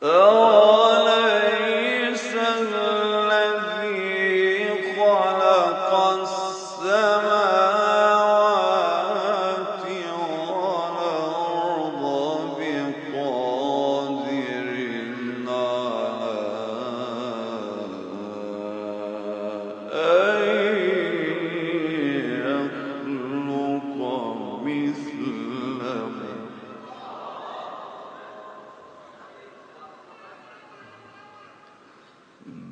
呃。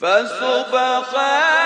فسبحان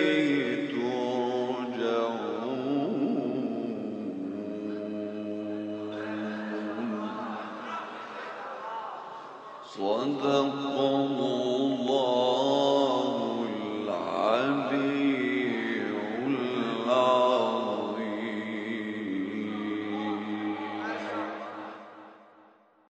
صدق الله